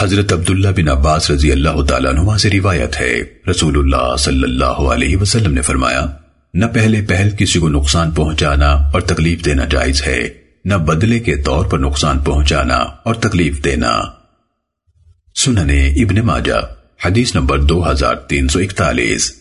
حضرت عبداللہ بن عباس رضی اللہ تعالیٰ عنہ سے روایت ہے۔ رسول اللہ صلی اللہ علیہ وسلم نے فرمایا، نہ پہلے پہل کسی کو نقصان پہنچانا اور تکلیف دینا جائز ہے، نہ بدلے کے طور پر نقصان پہنچانا اور تکلیف دینا۔ سننے ابن ماجہ، حدیث نمبر دو ہزار تین سو اکتالیس۔